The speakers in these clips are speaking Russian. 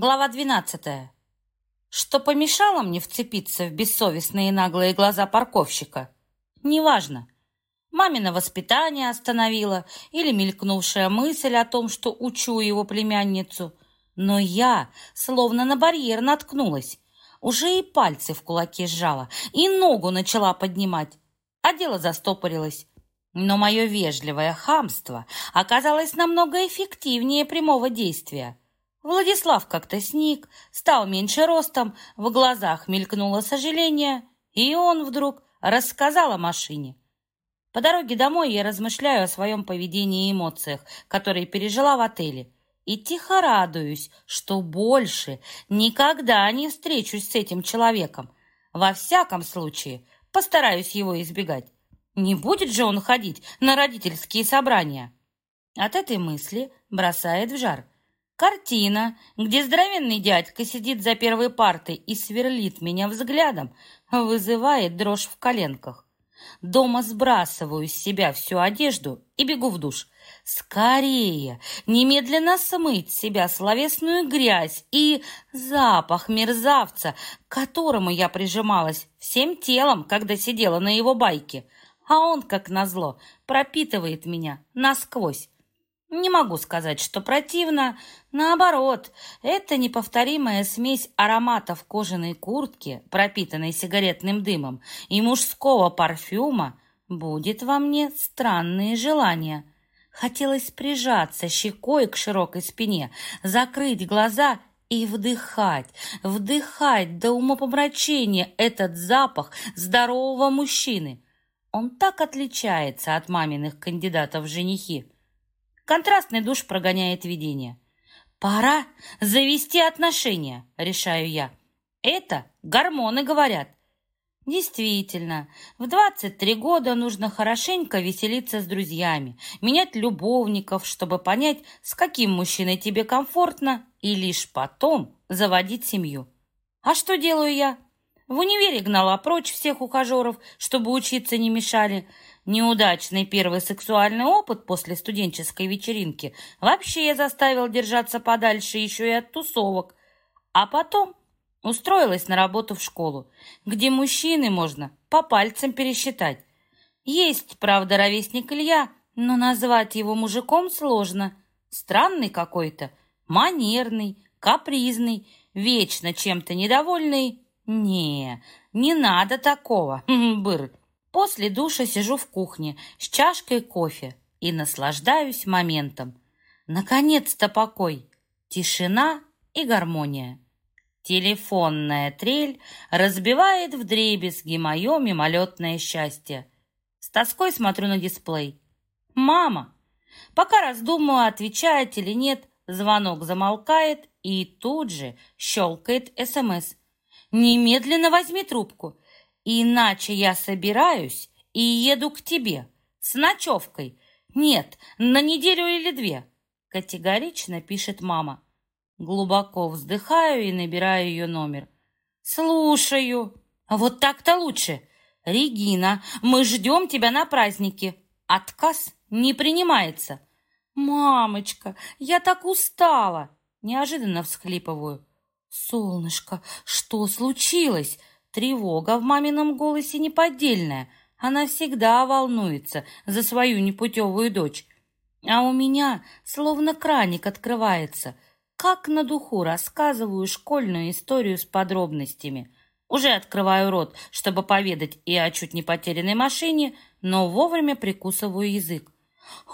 Глава двенадцатая. Что помешало мне вцепиться в бессовестные наглые глаза парковщика? Неважно. Мамино воспитание остановило или мелькнувшая мысль о том, что учу его племянницу. Но я словно на барьер наткнулась. Уже и пальцы в кулаке сжала, и ногу начала поднимать. А дело застопорилось. Но мое вежливое хамство оказалось намного эффективнее прямого действия. Владислав как-то сник, стал меньше ростом, в глазах мелькнуло сожаление, и он вдруг рассказал о машине. По дороге домой я размышляю о своем поведении и эмоциях, которые пережила в отеле, и тихо радуюсь, что больше никогда не встречусь с этим человеком. Во всяком случае, постараюсь его избегать. Не будет же он ходить на родительские собрания. От этой мысли бросает в жар – Картина, где здоровенный дядька сидит за первой партой и сверлит меня взглядом, вызывает дрожь в коленках. Дома сбрасываю с себя всю одежду и бегу в душ. Скорее, немедленно смыть с себя словесную грязь и запах мерзавца, к которому я прижималась всем телом, когда сидела на его байке. А он, как назло, пропитывает меня насквозь. Не могу сказать, что противно. Наоборот, это неповторимая смесь ароматов кожаной куртки, пропитанной сигаретным дымом, и мужского парфюма будет во мне странные желания. Хотелось прижаться щекой к широкой спине, закрыть глаза и вдыхать, вдыхать до умопомрачения этот запах здорового мужчины. Он так отличается от маминых кандидатов в женихи. Контрастный душ прогоняет видение. «Пора завести отношения», — решаю я. «Это гормоны говорят». Действительно, в 23 года нужно хорошенько веселиться с друзьями, менять любовников, чтобы понять, с каким мужчиной тебе комфортно, и лишь потом заводить семью. А что делаю я? В универе гнала прочь всех ухажеров, чтобы учиться не мешали. Неудачный первый сексуальный опыт после студенческой вечеринки вообще заставил держаться подальше еще и от тусовок. А потом устроилась на работу в школу, где мужчины можно по пальцам пересчитать. Есть, правда, ровесник Илья, но назвать его мужиком сложно. Странный какой-то, манерный, капризный, вечно чем-то недовольный. Не, не надо такого, быр. После душа сижу в кухне с чашкой кофе и наслаждаюсь моментом. Наконец-то покой, тишина и гармония. Телефонная трель разбивает в дребезги мое мимолетное счастье. С тоской смотрю на дисплей. «Мама!» Пока раздумываю, отвечает или нет, звонок замолкает и тут же щелкает СМС. «Немедленно возьми трубку. Иначе я собираюсь и еду к тебе с ночевкой. Нет, на неделю или две. Категорично пишет мама. Глубоко вздыхаю и набираю ее номер. Слушаю. Вот так-то лучше. Регина, мы ждем тебя на празднике. Отказ не принимается. Мамочка, я так устала. Неожиданно всхлипываю. Солнышко, что случилось? Тревога в мамином голосе неподдельная. Она всегда волнуется за свою непутевую дочь. А у меня словно краник открывается. Как на духу рассказываю школьную историю с подробностями. Уже открываю рот, чтобы поведать и о чуть не потерянной машине, но вовремя прикусываю язык.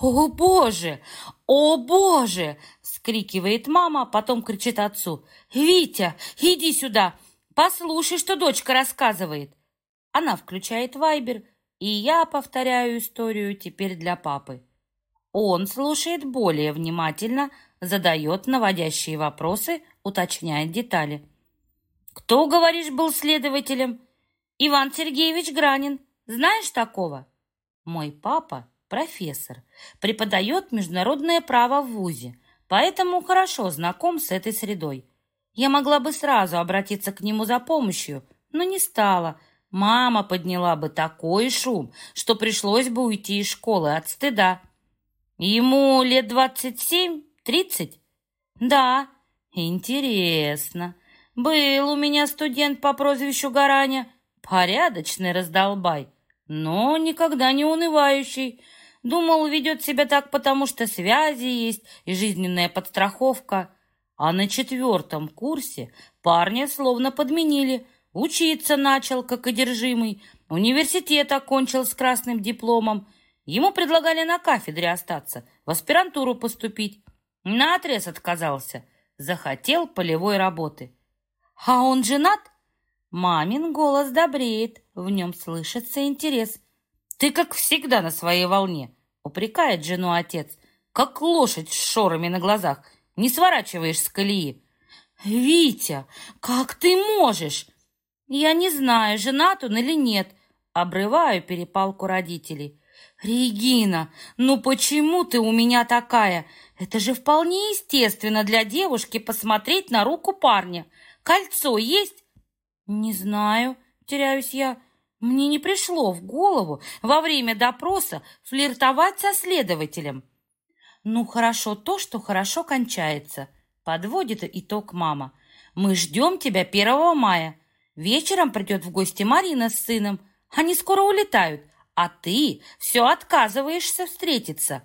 «О, Боже! О, Боже!» — скрикивает мама, потом кричит отцу. «Витя, иди сюда! Послушай, что дочка рассказывает. Она включает вайбер, и я повторяю историю теперь для папы. Он слушает более внимательно, задает наводящие вопросы, уточняет детали. «Кто, говоришь, был следователем?» «Иван Сергеевич Гранин. Знаешь такого?» «Мой папа профессор, преподает международное право в ВУЗе, поэтому хорошо знаком с этой средой. Я могла бы сразу обратиться к нему за помощью, но не стала. Мама подняла бы такой шум, что пришлось бы уйти из школы от стыда. Ему лет двадцать семь, тридцать? Да, Интересно. Был у меня студент по прозвищу Гараня, порядочный раздолбай, но никогда не унывающий. Думал, ведет себя так, потому что связи есть и жизненная подстраховка. А на четвертом курсе парня словно подменили. Учиться начал, как одержимый. Университет окончил с красным дипломом. Ему предлагали на кафедре остаться, в аспирантуру поступить. Наотрез отказался. Захотел полевой работы. А он женат? Мамин голос добреет, в нем слышится интерес. Ты, как всегда, на своей волне, упрекает жену отец, как лошадь с шорами на глазах, не сворачиваешь с колеи. Витя, как ты можешь? Я не знаю, женат он или нет, обрываю перепалку родителей. «Регина, ну почему ты у меня такая? Это же вполне естественно для девушки посмотреть на руку парня. Кольцо есть?» «Не знаю», — теряюсь я. «Мне не пришло в голову во время допроса флиртовать со следователем». «Ну, хорошо то, что хорошо кончается», — подводит итог мама. «Мы ждем тебя 1 мая. Вечером придет в гости Марина с сыном. Они скоро улетают, а ты все отказываешься встретиться».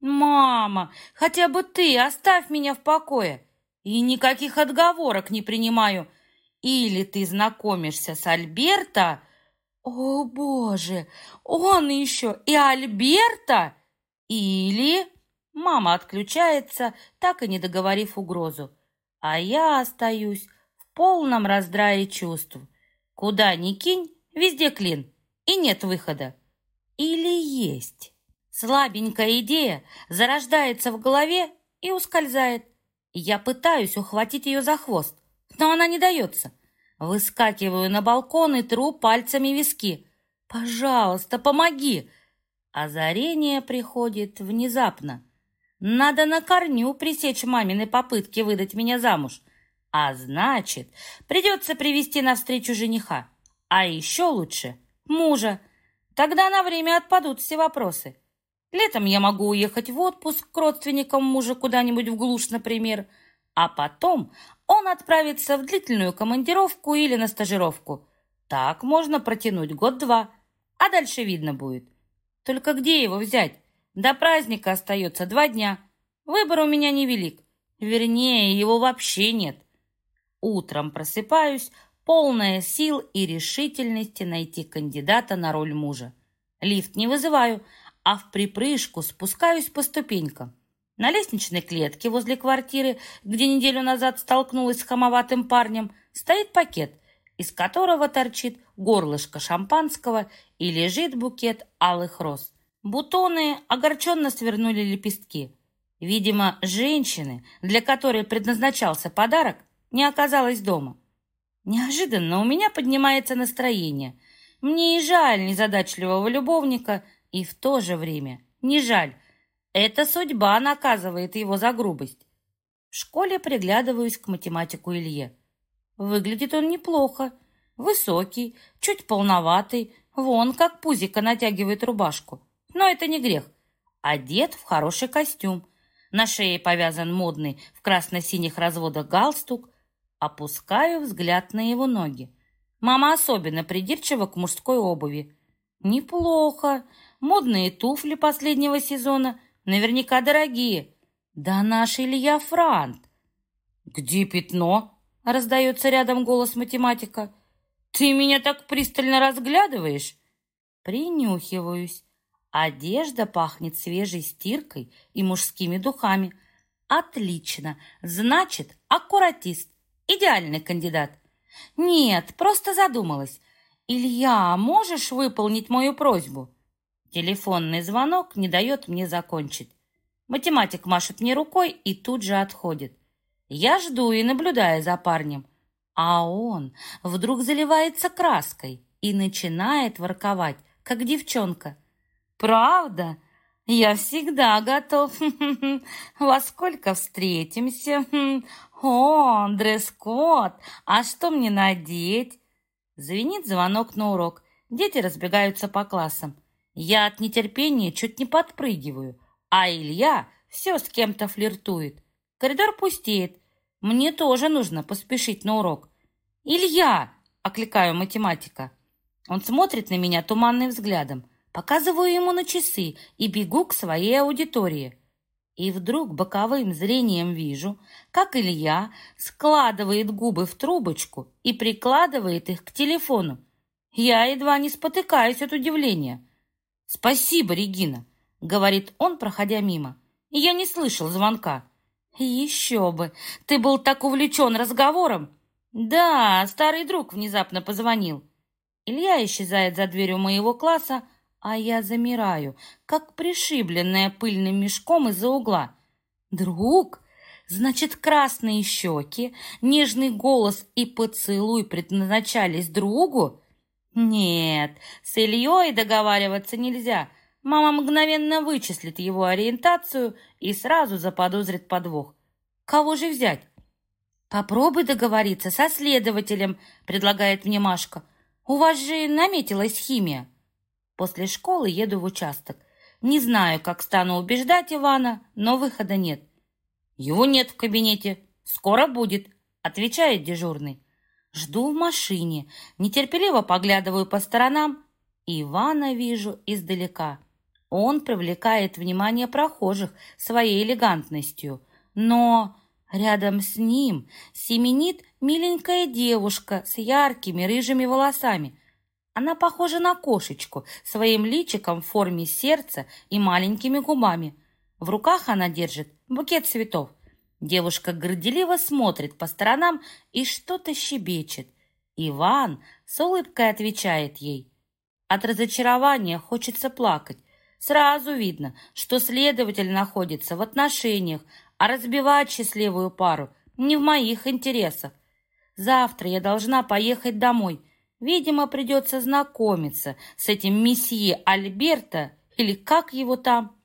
«Мама, хотя бы ты оставь меня в покое. И никаких отговорок не принимаю. Или ты знакомишься с Альберто...» «О, Боже! Он еще и Альберта!» «Или...» Мама отключается, так и не договорив угрозу. А я остаюсь в полном раздрае чувств. Куда ни кинь, везде клин, и нет выхода. Или есть. Слабенькая идея зарождается в голове и ускользает. Я пытаюсь ухватить ее за хвост, но она не дается. Выскакиваю на балкон и тру пальцами виски. «Пожалуйста, помоги!» Озарение приходит внезапно. Надо на корню пресечь мамины попытки выдать меня замуж. А значит, придется привести навстречу жениха. А еще лучше мужа. Тогда на время отпадут все вопросы. Летом я могу уехать в отпуск к родственникам мужа куда-нибудь в глушь, например, а потом он отправится в длительную командировку или на стажировку. Так можно протянуть год-два, а дальше видно будет. Только где его взять? До праздника остается два дня. Выбор у меня невелик. Вернее, его вообще нет. Утром просыпаюсь, полная сил и решительности найти кандидата на роль мужа. Лифт не вызываю, а в припрыжку спускаюсь по ступенькам. На лестничной клетке возле квартиры, где неделю назад столкнулась с хамоватым парнем, стоит пакет, из которого торчит горлышко шампанского и лежит букет алых роз. Бутоны огорченно свернули лепестки. Видимо, женщины, для которой предназначался подарок, не оказалось дома. Неожиданно у меня поднимается настроение. Мне и жаль незадачливого любовника, и в то же время не жаль. Эта судьба наказывает его за грубость. В школе приглядываюсь к математику Илье. Выглядит он неплохо. Высокий, чуть полноватый, вон как пузико натягивает рубашку. Но это не грех. Одет в хороший костюм. На шее повязан модный в красно-синих разводах галстук. Опускаю взгляд на его ноги. Мама особенно придирчива к мужской обуви. Неплохо. Модные туфли последнего сезона. Наверняка дорогие. Да наш Илья Франт. «Где пятно?» — раздается рядом голос математика. «Ты меня так пристально разглядываешь?» Принюхиваюсь. Одежда пахнет свежей стиркой и мужскими духами. Отлично. Значит, аккуратист. Идеальный кандидат. Нет, просто задумалась. Илья, можешь выполнить мою просьбу? Телефонный звонок не дает мне закончить. Математик машет мне рукой и тут же отходит. Я жду и наблюдаю за парнем. А он вдруг заливается краской и начинает ворковать, как девчонка. Правда? Я всегда готов. Во сколько встретимся? О, дресс-код. А что мне надеть? Звенит звонок на урок. Дети разбегаются по классам. Я от нетерпения чуть не подпрыгиваю, а Илья все с кем-то флиртует. Коридор пустеет. Мне тоже нужно поспешить на урок. «Илья!» — окликаю математика. Он смотрит на меня туманным взглядом. Показываю ему на часы и бегу к своей аудитории. И вдруг боковым зрением вижу, как Илья складывает губы в трубочку и прикладывает их к телефону. Я едва не спотыкаюсь от удивления. «Спасибо, Регина», — говорит он, проходя мимо. «Я не слышал звонка». «Еще бы! Ты был так увлечен разговором!» «Да, старый друг внезапно позвонил». Илья исчезает за дверью моего класса, а я замираю, как пришибленная пыльным мешком из-за угла. «Друг? Значит, красные щеки, нежный голос и поцелуй предназначались другу?» «Нет, с Ильей договариваться нельзя. Мама мгновенно вычислит его ориентацию и сразу заподозрит подвох. Кого же взять? Попробуй договориться со следователем, предлагает мне Машка. У вас же наметилась химия. После школы еду в участок. Не знаю, как стану убеждать Ивана, но выхода нет. Его нет в кабинете. Скоро будет, отвечает дежурный. Жду в машине, нетерпеливо поглядываю по сторонам. Ивана вижу издалека. Он привлекает внимание прохожих своей элегантностью, но рядом с ним семенит миленькая девушка с яркими рыжими волосами. Она похожа на кошечку, своим личиком в форме сердца и маленькими губами. В руках она держит букет цветов. Девушка горделиво смотрит по сторонам и что-то щебечет. Иван с улыбкой отвечает ей. От разочарования хочется плакать. Сразу видно, что следователь находится в отношениях, а разбивать счастливую пару не в моих интересах. Завтра я должна поехать домой. Видимо, придется знакомиться с этим месье Альберта или как его там.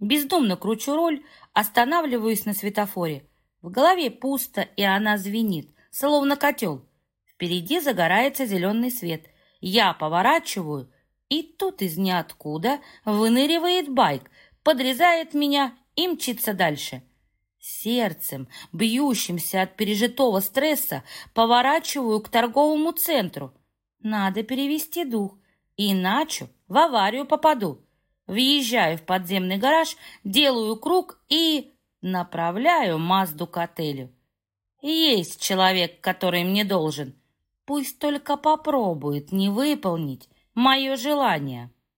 Бездумно кручу роль, останавливаюсь на светофоре. В голове пусто, и она звенит, словно котел. Впереди загорается зеленый свет. Я поворачиваю и тут из ниоткуда выныривает байк, подрезает меня и мчится дальше. Сердцем, бьющимся от пережитого стресса, поворачиваю к торговому центру. Надо перевести дух, иначе в аварию попаду. Въезжаю в подземный гараж, делаю круг и направляю Мазду к отелю. Есть человек, который мне должен. Пусть только попробует не выполнить, мое желание.